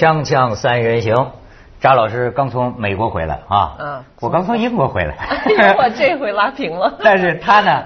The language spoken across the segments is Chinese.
锵锵三人行，扎老师刚从美国回来啊，嗯我刚从英国回来，哎我这回拉平了 但是他呢，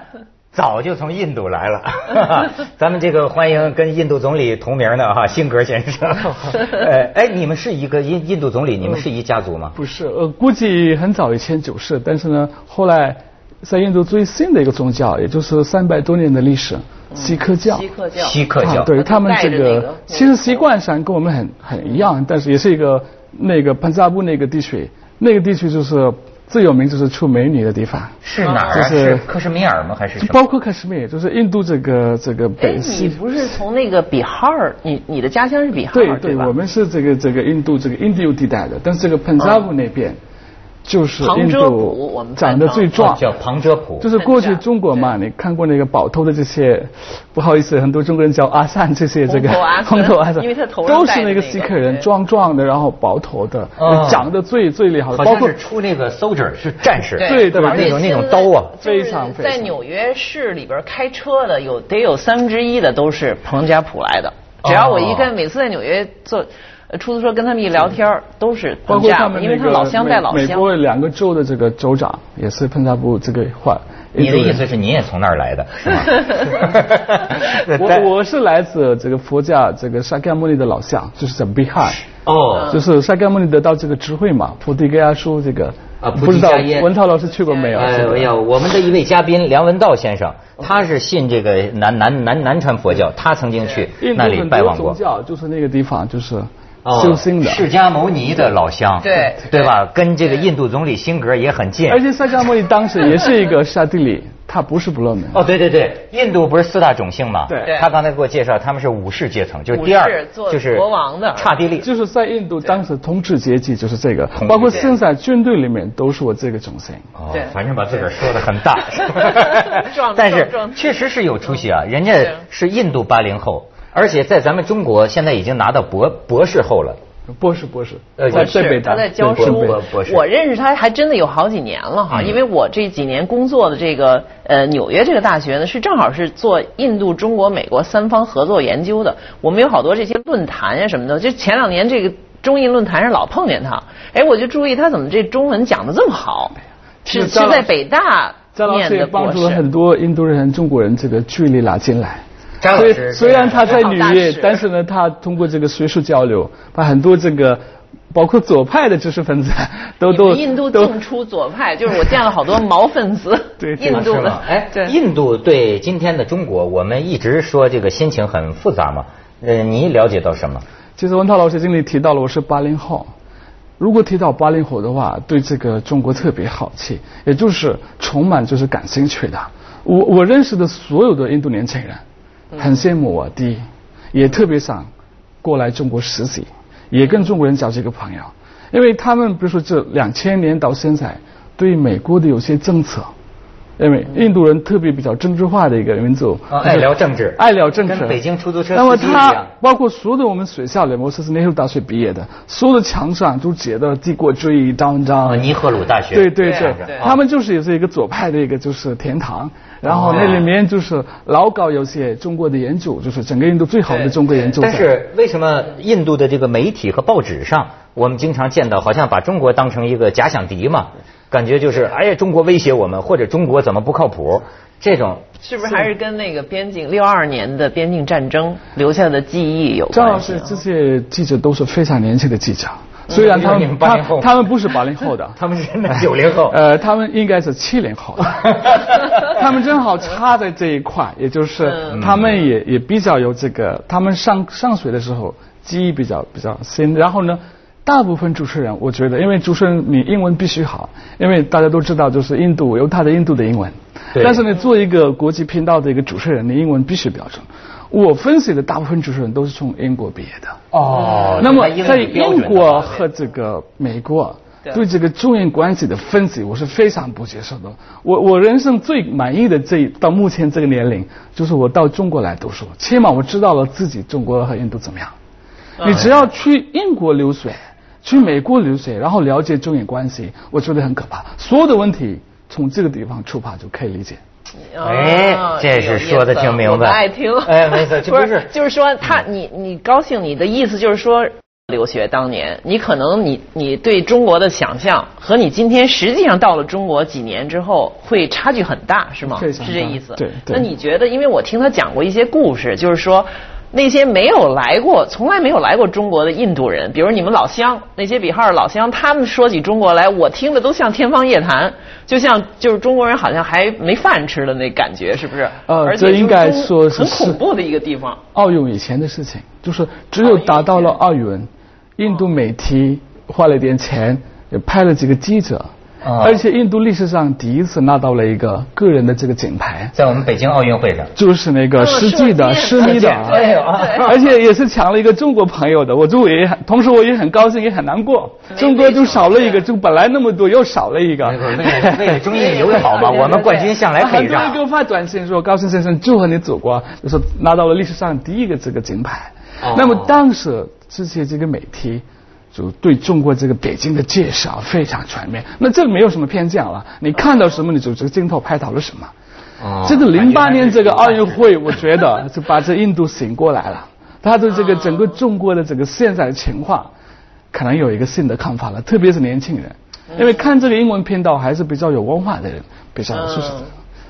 早就从印度来了。咱们这个欢迎跟印度总理同名的哈，辛格先生。呃，哎，你们是一个印印度总理，你们是一家族吗？不是，呃，估计很早以前就是，但是呢，后来在印度最新的一个宗教，也就是三百多年的历史，锡克教。锡克教，锡克教啊，对他们这个其实习惯上跟我们很很一样，但是也是一个那个潘扎布那个地区，那个地区就是最有名就是出美女的地方，是哪儿是是克什米尔吗？还是？包括克什米尔，就是印度这个这个哎北，你。不是从那个比哈尔，你你的家乡是比哈尔对对，吧？我们是这个这个印度这个印度地带的，但是这个潘扎布那边就是印旁遮普度我们长得最壮哦，叫旁遮普。就是过去中国嘛，你看过那个宝头的这些，不好意思，很多中国人叫阿散这些这个红头阿散红头阿散，因为他头上都是那个戴的那个锡克人，壮壮的，然后薄头的哦，长得最最厉害的，包括好像是出那个 soldier 是战士，对对吧？对那种那种刀啊，非常非常在纽约市里边开车的有得有三分之一的都是彭加普来的。只要我一哦跟每次在纽约坐呃出租车跟他们一聊天儿，都是包括他们因为他老乡带老乡。美国两个州的这个州长也是喷扎布这个话。你的意思是你也从那儿来的，是吗？我我是来自这个佛家这个萨迦牟尼的老乡，就是在比哈。哦，就是萨迦牟尼得到这个智慧嘛，菩提格亚说这个啊不知道文涛老师去过没有？这个哎呀，我们的一位嘉宾梁文道先生，他是信这个南南南南传佛教，他曾经去那里拜望过宗。教就是那个地方就是哦修心的，释迦牟尼的老乡，对对吧？跟这个印度总理辛格也很近。而且释迦牟尼当时也是一个刹帝利，他不是不勒门。哦，对对对，印度不是四大种姓吗？对对他刚才给我介绍，他们是武士阶层，就是第二就是国王的刹帝利。就是在印度当时统治阶级就是这个，包括现在军队里面都是我这个种姓。哦，反正把自个儿说的很大，但是确实是有出息啊。人家是是印度八零后，而且在咱们中国现在已经拿到博博士后了。博士，博士，呃在北大，他在教书。我认识他还真的有好几年了哈，嗯因为我这几年工作的这个呃纽约这个大学呢，是正好是做印度、中国、美国三方合作研究的。我们有好多这些论坛呀什么的，就前两年这个中印论坛上老碰见他，哎，我就注意他怎么这中文讲的这么好，是是在北大张老念的师也帮助了很。多印度人、中国人这个距离拉进来。所以张老师虽然他在纽约，但是呢，他通过这个学术交流，把很多这个包括左派的知识分子都都印度都净出左派，就是我见了好多毛分子，对 对印度的是吗，哎，对，印度对今天的中国，我们一直说这个心情很复杂嘛。呃，你了解到什么？其实文涛老师经理提到了，我是八零后。如果提到八零后的话，对这个中国特别好奇，也就是充满就是感兴趣的。我我认识的所有的印度年轻人，很羡慕我，弟，也特别想过来中国实习，也跟中国人交这个朋友，因为他们比如说这两千年到现在，对美国的有些政策，因为印度人特别比较政治化的一个民族，啊爱聊政治。爱聊政治，跟北京出租车那么他包括所有的我们学校里，我是内湖大学毕业的，所有的墙上都写的帝国主义章章。啊，尼赫鲁大学。对对对。对，他们就是也是一个左派的一个就是天堂，然后哦那里面就是老搞有些中国的研究，就是整个印度最好的中国研究。但是为什么印度的这个媒体和报纸上，我们经常见到好像把中国当成一个假想敌嘛？感觉就是哎呀，中国威胁我们，或者中国怎么不靠谱？这种是不是还是跟那个边境六二年的边境战争留下的记忆有张老关系啊？，师这些记者都是非常年轻的记者，虽然他们们80后他他们不是八零后的，他们是九零后。呃，他们应该是七零后，他们正好插在这一块，也就是嗯他们也也比较有这个，他们上上学的时候记忆比较比较新，然后呢。大部分主持人，我觉得，因为主持人你英文必须好，因为大家都知道，就是印度有他的印度的英文。对但是呢，做一个国际频道的一个主持人，你英文必须标准。我分析的大部分主持人都是从英国毕业的。哦那么在英国和这个美国对对这个中印关系的分析，我是非常不接受的。我我人生最满意的这一到目前这个年龄，就是我到中国来读书，起码我知道了自己中国和印度怎么样。嗯你只要去英国留学，去美国留学，然后了解中印关系，我觉得很可怕。所有的问题从这个地方出发就可以理解。哎哦这是说的挺明白爱听。哎没错 这不不是就是说他你你高兴，你的意思就是说留学当年，你可能你你对中国的想象和你今天实际上到了中国几年之后会差距很大，是吗？是这意思。对对那你觉得？因为我听他讲过一些故事，就是说那些没有来过、从来没有来过中国的印度人，比如你们老乡那些比哈尔老乡，他们说起中国来，我听的都像天方夜谭，就像就是中国人好像还没饭吃的那感觉，是不是？呃而且这应该说是很恐怖的一个地方。奥运以前的事情，就是只有达到了奥运，印度媒体花了点钱，也派了几个记者，啊而且印度历史上第一次拿到了一个个人的这个金牌，在我们北京奥运会上，就是那个实际的射世米的，而且也是抢了一个中国朋友的，我就也很，同时我也很高兴，也很难过，中国就少了一个，就本来那么多又少了一个。为了为了中印友好嘛，我们冠军向来可以让很多人给。我发短信说：“高兴先生，祝贺你祖国，就说拿到了历史上第一个这个金牌。哦那么当时这些这个媒体就对中国这个北京的介绍非常全面，那这个没有什么偏见了，你看到什么你就这个镜头拍到了什么。哦这个零八年这个奥运会，我觉得就把这印度醒过来了，他对这个整个中国的这个现在的情况，可能有一个新的看法了，特别是年轻人，因为看这个英文频道还是比较有文化的人，比较有素质的。嗯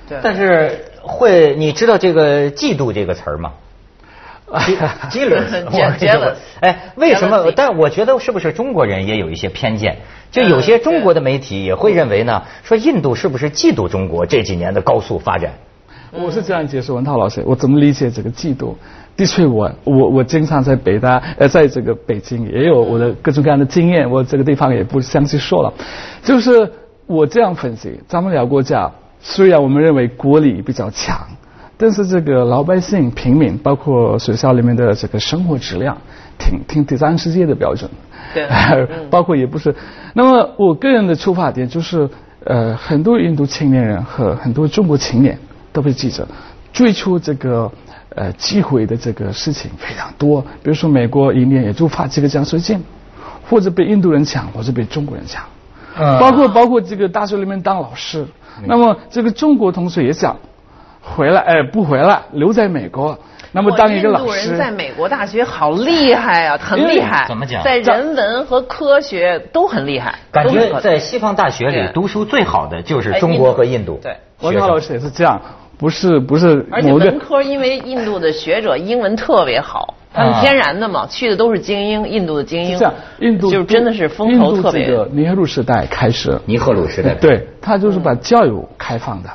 对。但是会，你知道这个嫉妒这个词儿吗 jealous，Je- jealous 哎，为什么但我觉得是不是中国人也有一些偏见？就有些嗯中国的媒体也会认为呢，说印度是不是嫉妒中国这几年的高速发展？我是这样解释文涛老师，我怎么理解这个嫉妒？的确我，我我经常在北大，呃，在这个北京也有我的各种各样的经验，我这个地方也不详细说了。就是我这样分析，咱们两个国家虽然我们认为国力比较强，但是这个老百姓、平民，包括学校里面的这个生活质量，挺挺第三世界的标准。对 包括也不是。那么我个人的出发点就是，呃，很多印度青年人和很多中国青年，特别记者，追求这个呃机会的这个事情非常多。比如说美国一年也就发几个奖学金，或者被印度人抢，或者被中国人抢。嗯包括包括这个大学里面当老师，那么这个中国同学也想回来，哎，不回来，留在美国，那么当一个老印度师。人在美国大学好厉害啊，很厉害。怎么讲在人文和科学都很厉害。感觉在西方大学里读书最好的就是哎中国和印度。对我涛老师也是这样，不是不是而且文科，因为印度的学者英文特别好，他们啊天然的嘛，去的都是精英，印度的精英。是这样，印度就真的是风头特别尼赫鲁时代开始，尼赫鲁时代。对他就是把教育开放的。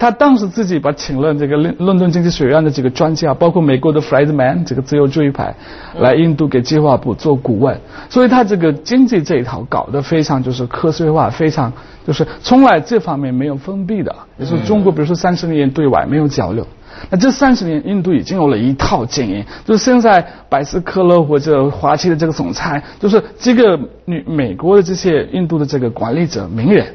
他当时自己把请了这个伦伦敦经济学院的几个专家，包括美国的 Friedman 这个自由主义派，来印度给计划部做顾问，所以他这个经济这一套搞得非常就是科学化，非常就是从来这方面没有封闭的。也就是中国，比如说三十年对外没有交流。那这三十年，印度已经有了一套经验，就是现在百事可乐或者华旗的这个总裁，就是这个女美国的这些印度的这个管理者名人，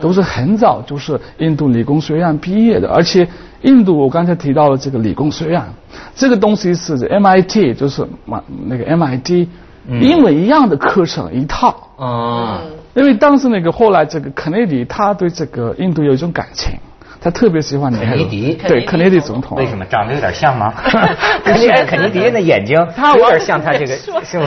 都是很早就是印度理工学院毕业的，而且印度我刚才提到了这个理工学院，这个东西是 MIT，就是嘛那个 MIT，英文一样的课程一套。哦，因为当时那个后来这个肯尼迪他对这个印度有一种感情，他特别喜欢肯尼迪对肯尼迪总统。为什么长得有点像吗？肯尼肯尼迪那眼睛他有点像他这个，是不是？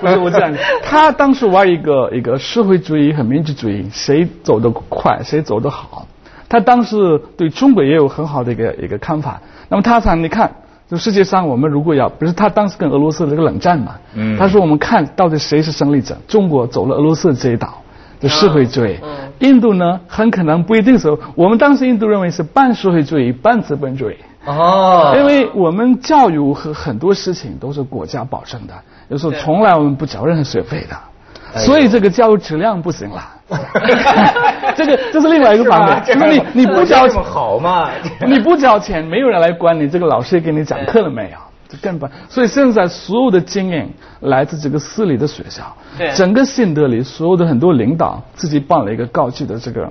不 是我这样，他当时玩一个一个社会主义和民主主义，谁走得快，谁走得好。他当时对中国也有很好的一个一个看法。那么他想，你看，就世界上我们如果要，不是他当时跟俄罗斯这个冷战嘛，嗯他说我们看到底谁是胜利者，中国走了俄罗斯这一道。就社会主义，嗯印度呢很可能不一定是，我们当时印度认为是半社会主义半资本主义，哦，因为我们教育和很多事情都是国家保证的，有时候从来我们不交任何学费的，所以这个教育质量不行了。这个这是另外一个方面，就是你你不交这么好吗？你不交钱，没有人来管你这个老师给你讲课了没有？这根本，所以现在所有的经验来自这个私立的学校对，整个新德里所有的很多领导自己办了一个高级的这个。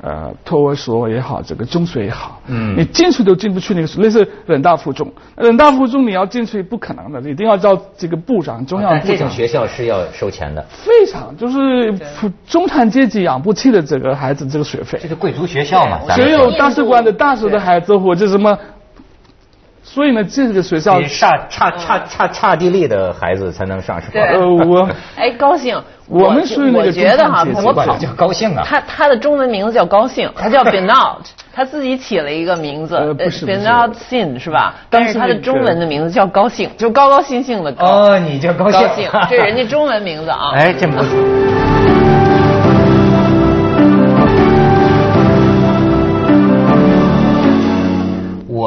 呃，托儿所也好，这个中学也好，嗯。你进去都进不去那个，类似人大附中，人大附中你要进去不可能的，一定要叫这个部长、中央部长。但这种，学校是要收钱的，非常就是中产阶级养不起的这个孩子这个学费。这，是贵族学校嘛？咱们只有大使馆的大使的孩子或者什么所以呢，这个学校比刹刹刹刹刹地利的孩子才能上是吧？呃，我哎，高兴，我们属于那个我觉得哈，我跑叫高兴啊他他的中文名字叫高兴，他叫 Benoit，他自己起了一个名字呃不是不是 Benoit Sin 是吧？但是他的中文的名字叫高兴，就高高兴兴的高。哦，你叫高兴，高兴，这是人家中文名字啊。哎，真不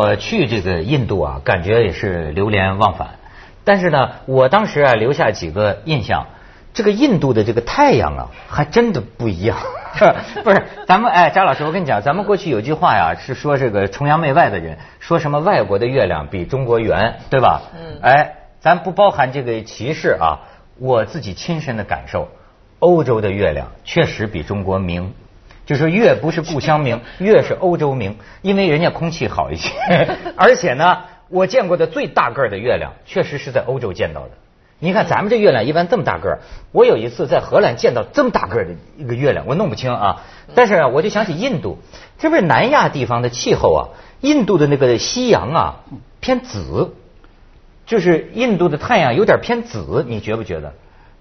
我去这个印度啊，感觉也是流连忘返。但是呢，我当时啊留下几个印象，这个印度的这个太阳啊，还真的不一样。不是，咱们哎，张老师，我跟你讲，咱们过去有句话呀，是说这个崇洋媚外的人说什么外国的月亮比中国圆，对吧？嗯。哎，咱不包含这个歧视啊，我自己亲身的感受，欧洲的月亮确实比中国明。就是越不是故乡明，越是欧洲明，因为人家空气好一些，而且呢，我见过的最大个儿的月亮，确实是在欧洲见到的。你看咱们这月亮一般这么大个儿，我有一次在荷兰见到这么大个儿的一个月亮，我弄不清啊。但是啊，我就想起印度，这不是南亚地方的气候啊，印度的那个夕阳啊偏紫，就是印度的太阳有点偏紫，你觉不觉得？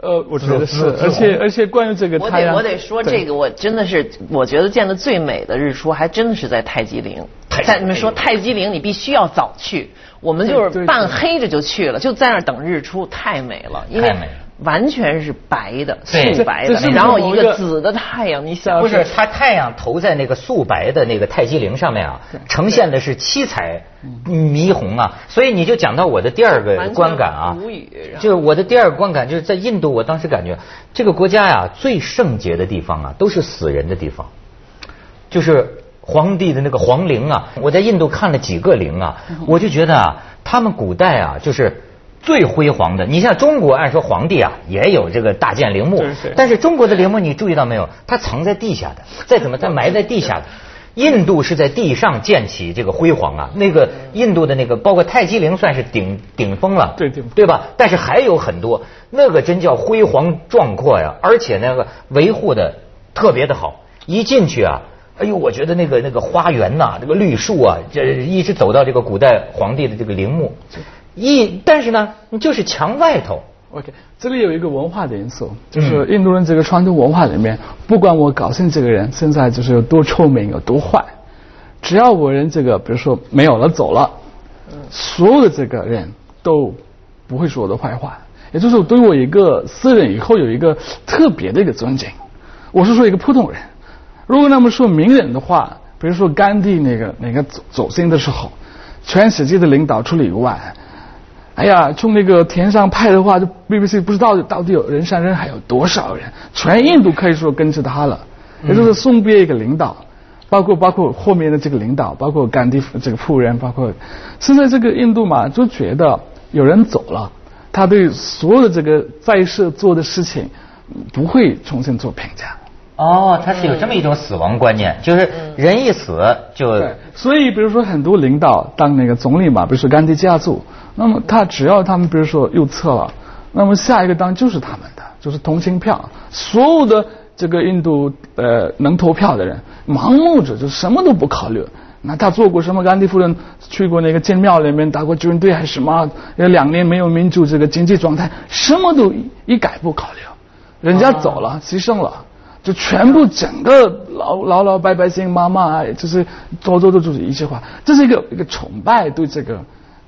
呃，我觉得是，而且而且关于这个我太阳，得我得说这个，我真的是我觉得见的最美的日出，还真的是在泰姬陵。泰姬在你们说泰姬陵，你必须要早去，我们就是半黑着就去了，就在那儿等日出，太美了，因为太美了完全是白的，素白的然后一个个紫的太阳，你想不是，它太阳投在那个素白的那个泰姬陵上面啊，呈现的是七彩霓虹啊，所以你就讲到我的第二个观感啊无语就是我的第二个观感就是在印度，我当时感觉这个国家呀最圣洁的地方啊都是死人的地方，就是皇帝的那个皇陵啊，我在印度看了几个陵啊，我就觉得啊，他们古代啊就是。最辉煌的，你像中国，按说皇帝啊也有这个大建陵墓但是中国的陵墓你注意到没有？它藏在地下的，再怎么它埋在地下的。印度是在地上建起这个辉煌啊，那个印度的那个包括泰姬陵算是顶顶峰了，对对对吧？但是还有很多，那个真叫辉煌壮阔呀，而且那个维护的特别的好，一进去啊。哎呦，我觉得那个那个花园呐、这个绿树啊，这一直走到这个古代皇帝的这个陵墓，一但是呢，你就是墙外头，OK，这里有一个文化的因素，就是印度人这个传统文化里面，不管我高兴这个人现在就是有多臭名有多坏，只要我人这个比如说没有了走了，所有的这个人都不会说我的坏话，也就是对我一个私人以后有一个特别的一个尊敬。我是说一个普通人，如果那么说名人的话，比如说甘地那个那个走走心的时候，全世界的领导除了以外。哎呀，从那个天上派的话，就 BBC 不知道到底有人山人海有多少人，全印度可以说跟着他了，也就是送别一个领导，包括包括后面的这个领导，包括甘地这个夫人，包括现在这个印度嘛，就觉得有人走了，他对所有的这个在世做的事情不会重新做评价。哦，他是有这么一种死亡观念，就是人一死就对，所以比如说很多领导当那个总理嘛，比如说甘地家族，那么他只要他们比如说右侧了，那么下一个当就是他们的，就是同情票，所有的这个印度呃能投票的人，盲目着就什么都不考虑。那他做过什么？甘地夫人去过那个建庙里面打过军队还是什么？有两年没有民主，这个经济状态什么都一一概不考虑，人家走了，牺牲了。就全部整个老老老百百姓妈妈，就是多多的就是一句话，这是一个一个崇拜对这个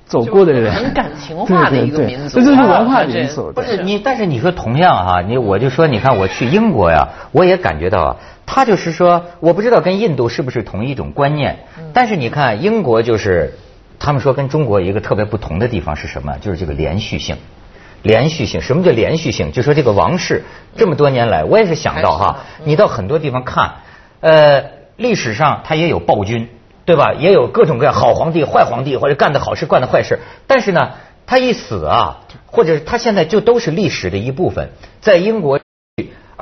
走过的人，很感情化的一个民族这就是啊文化的这因素。不是你，但是你说同样哈、你我就说，你看我去英国呀，我也感觉到啊，他就是说，我不知道跟印度是不是同一种观念，但是你看英国就是，他们说跟中国一个特别不同的地方是什么？就是这个连续性。连续性，什么叫连续性？就说这个王室这么多年来，我也是想到哈，你到很多地方看，呃，历史上他也有暴君，对吧？也有各种各样好皇帝、坏皇帝，或者干的好事、干的坏事。但是呢，他一死啊，或者是他现在就都是历史的一部分，在英国。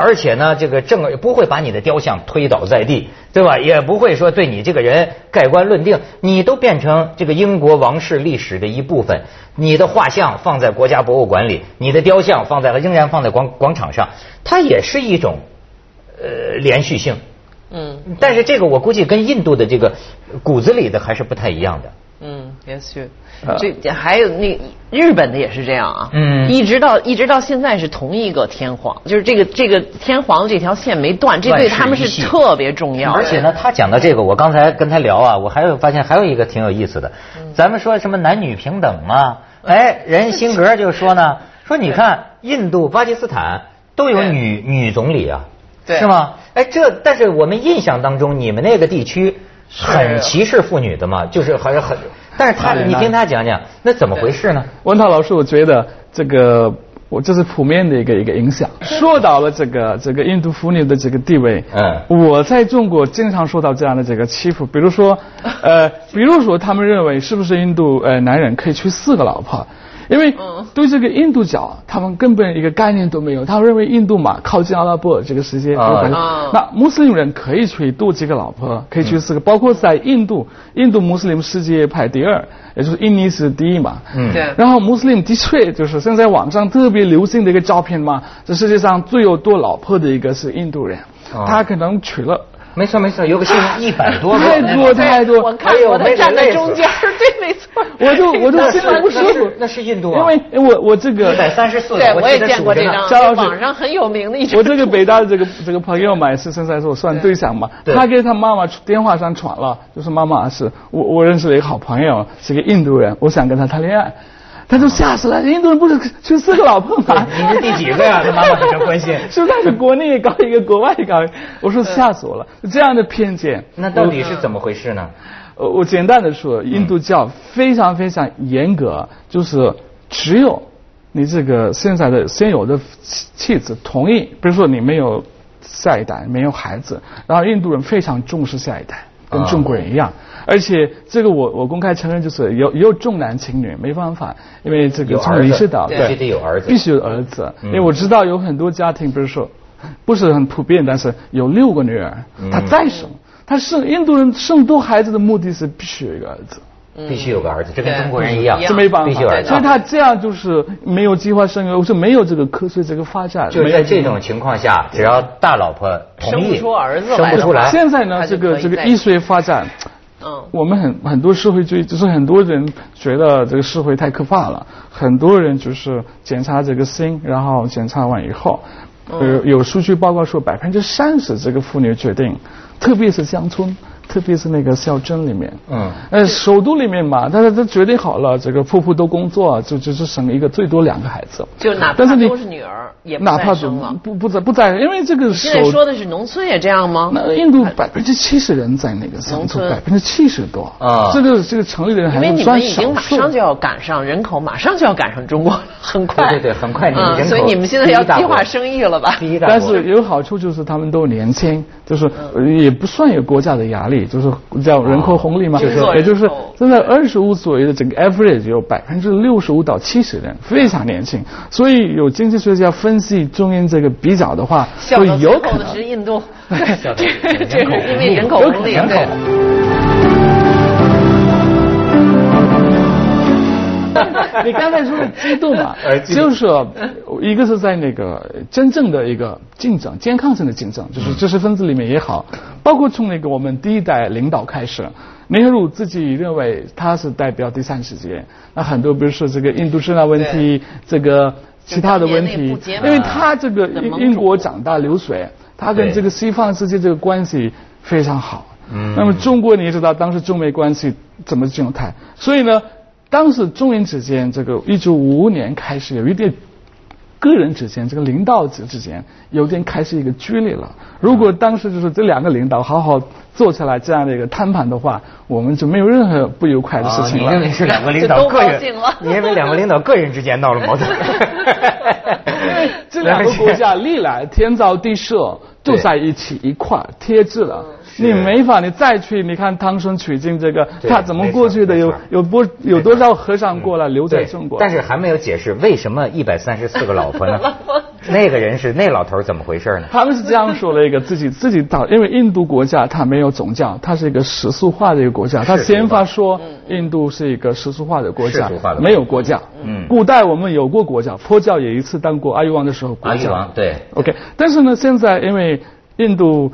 而且呢，这个正不会把你的雕像推倒在地，对吧？也不会说对你这个人盖棺论定，你都变成这个英国王室历史的一部分。你的画像放在国家博物馆里，你的雕像放在仍然放在广广场上，它也是一种呃连续性。嗯但是这个我估计跟印度的这个骨子里的还是不太一样的。嗯，也许呃这还有那日本的也是这样啊，嗯。一直到一直到现在是同一个天皇，就是这个这个天皇这条线没断，这对他们是特别重要。而且呢，他讲到这个，我刚才跟他聊啊，我还有发现还有一个挺有意思的，咱们说什么男女平等嘛，哎，人辛格就说呢，说你看印度、巴基斯坦都有女女总理啊，对。是吗？哎，这但是我们印象当中，你们那个地区很歧视妇女的嘛，就是好像很，但是他你听他讲讲，那怎么回事呢？文涛老师，我觉得这个我这是普遍的一个一个影响，说到了这个这个印度妇女的这个地位。嗯我在中国经常受到这样的这个欺负，比如说，呃，比如说他们认为是不是印度呃男人可以娶四个老婆？因为嗯。对这个印度教，他们根本一个概念都没有。他认为印度嘛，靠近阿拉伯这个世界，那穆斯林人可以娶多几个老婆，可以娶四个，包括在印度，印度穆斯林世界排第二，也就是印尼是第一嘛。嗯。对。然后穆斯林的确就是现在网上特别流行的一个照片嘛，这世界上最有多老婆的一个是印度人，哦他可能娶了。没错没错，有个新闻一百多个，太多太多。我看哎呦过他没站在中间儿，对，没错。我就我就那心里不舒服那是，印度啊因为我我这个一百三十四，对，我也见过这张，张老师网上很有名的一张。我这个北大的这个 这个朋友嘛，也是现在是我算对象嘛，他给他妈妈电话上传了，就是妈妈是我我认识了一个好朋友，是个印度人，我想跟他谈恋爱，他就吓死了，印度人不是娶四个老婆吗？你是第几个呀？他妈妈很关心。是不是是国内搞一个，国外搞一个？我说吓死我了，这样的偏见。那到底是怎么回事呢？呃，我简单的说，印度教非常非常严格，就是只有你这个现在的现有的妻妻子同意，比如说你没有下一代，没有孩子，然后印度人非常重视下一代，跟啊。中国人一样。而且这个我我公开承认，就是有有重男轻女，没办法，因为这个从有儿子仪式岛必须得有儿子必须有儿子，嗯。因为我知道有很多家庭，比如说不是很普遍，但是有六个女儿，嗯。他再生，他生印度人生多孩子的目的是必须有一个儿子。必须有个儿子，这跟中国人一样，这没办法，必须有儿子所以。他这样就是没有计划生育，我是没有这个科学这个发展。就是在这种情况下，只要大老婆同意，生不出儿子来生不出来，现在呢，这个这个医学发展，嗯，我们很很多社会主义，就是很多人觉得这个社会太可怕了，很多人就是检查这个心，然后检查完以后，呃，有数据报告说百分之三十这个妇女决定，特别是乡村。特别是那个小镇里面，嗯。呃，首都里面嘛，但是他决定好了，这个夫妇都工作，就就是生一个最多两个孩子，就哪怕但是都是女儿，也不哪怕再生了。不不在不在，因为这个现在首说的是农村也这样吗？那印度百分之七十人在那个乡农村村，百分之七十多啊这个这个城里的人因为还是算你们已经。马上就要赶上人口，马上就要赶上中国，很快。对对对很快你们嗯所以你们现在要计划生育了吧？第一大但是有好处就是他们都年轻，就是呃也不算有国家的压力，就是叫人口红利嘛，就是也就是现在二十五左右的整个 average 有百分之六十五到七十人非常年轻，所以有经济学家分析中印这个比较的话，笑会到最后的有可能是印度，这人这是因为人口红利，人口对。你刚才说的激动嘛就是说一个是在那个真正的一个竞争，健康性的竞争，就是知识分子里面也好，包括从那个我们第一代领导开始，内赫鲁自己认为他是代表第三世界，那很多比如说这个印度支那问题，这个其他的问题因为他这个英英国长大流水，他跟这个西方世界这个关系非常好。嗯那么中国你也知道，当时中美关系怎么状态，所以呢，当时中英之间这个一九五五年开始有一点。个人之间，这个领导者之间有点开始一个距离了。如果当时就是这两个领导好好坐下来这样的一个谈判的话，我们就没有任何不愉快的事啊，情了。你认为是两个领导都高个人 兴了？你认为两个领导个人之间闹了矛盾？这两个国家历来天造地设就在一起一块儿贴着了。你没法，你再去，你看汤孙取经这个，他怎么过去的？有有不有多少和尚过来留在中国？但是还没有解释为什么一百三十四个老婆呢？那个人是那老头怎么回事呢？他们是这样说了一个自己自己到，因为印度国家它没有宗教，它是一个世俗化的一个国家。它世俗化宪法说印度是一个世俗化的国家世俗化的国，家没有国教。嗯古代我们有过国教，佛教也一次当过阿育王的时候国教。阿育王对 OK，但是呢，现在因为印度。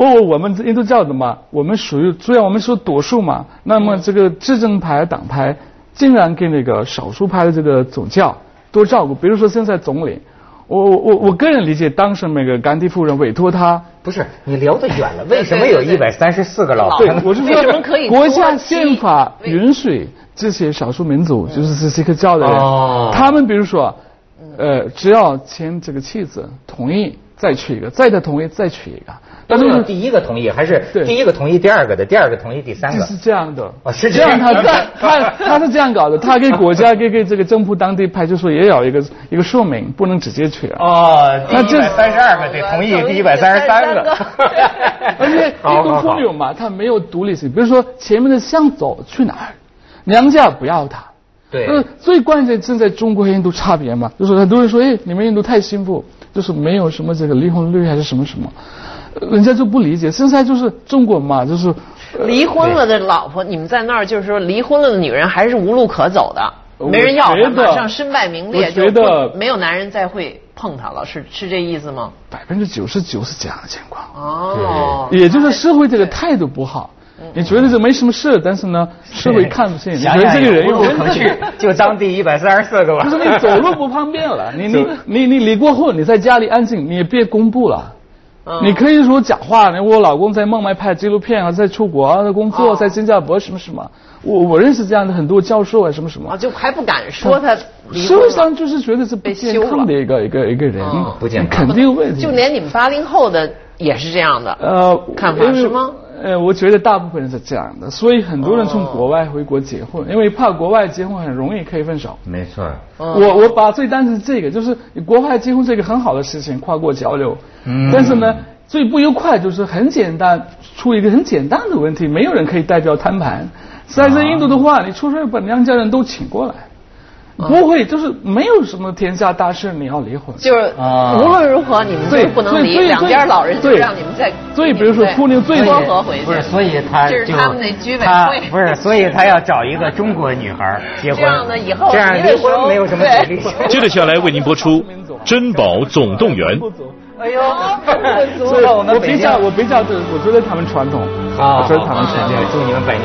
我我们印度教的嘛，我们属于虽然我们是多数嘛，那么这个执政派党派竟然给那个少数派的这个总教多照顾，比如说现在总理，我我我我个人理解，当时那个甘地夫人委托他。不是你聊得远了，为什么有一百三十四个老对？，我是为什么可以说，国家宪法允许这些少数民族，就是这些个教的人哦，他们比如说，呃，只要签这个妻子同意再娶一个，再的同意再娶一个，但是第一个同意，还是对第一个同意第二个的，第二个同意第三个？就是这样的。哦是这样，他他他是这样搞的，他给国家给给这个政府当地派出所也有一个一个说明，不能直接娶啊。哦，第那这一百三十二个得同意第一百三十三个。而且印度好好好妇女嘛，他没有独立性，比如说前面的向走去哪儿，娘家不要她。对呃，最关键正在中国和印度差别嘛，就是很多人说，哎，你们印度太幸福，就是没有什么这个离婚率还是什么什么，呃人家就不理解。现在就是中国嘛，就是呃离婚了的老婆，你们在那儿就是说离婚了的女人还是无路可走的，没人要她，马上身败名裂，就觉得不没有男人再会碰她了，是是这意思吗？百分之九十九是这样的情况。哦，也就是社会这个态度不好，你觉得这没什么事，但是呢，社会看不见，你觉得这个人有无路有可去，就当第一百三十四个吧。就是你走路不方便了，你你你你离过婚，你在家里安静，你也别公布了。嗯你可以说假话，我老公在孟买拍纪录片啊，在出国啊，在工作，哦在新加坡什么什么。我我认识这样的很多教授啊，什么什么啊，。就还不敢说他社。会上就是觉得是不健康的一个一个一个人哦，不健康肯定有问题。就连你们八零后的也是这样的。呃，看法是吗？呃，我觉得大部分人是这样的，所以很多人从国外回国结婚，因为怕国外结婚很容易可以分手。没错。嗯我我把最担心这个，就是国外结婚是一个很好的事情，跨国交流。嗯但是呢，最不愉快就是很简单，出一个很简单的问题，没有人可以代表谈判。在在印度的话，你出事把娘家人都请过来，不会，就是没有什么天下大事你要离婚。就是啊无论如何你们就是不能离，两边老人就让你们再。所以比如说对妇女最撮合回去。不是，所以他就是就他们那居委会不是，所以他要找一个中国女孩结婚，这样呢以后这样离婚没有什么对阻力。接着下来为您播出《珍宝总动员》。哎呦，所以我们我比较我比较的，我觉得他们传统，好，我觉得他们传统。祝你们百年。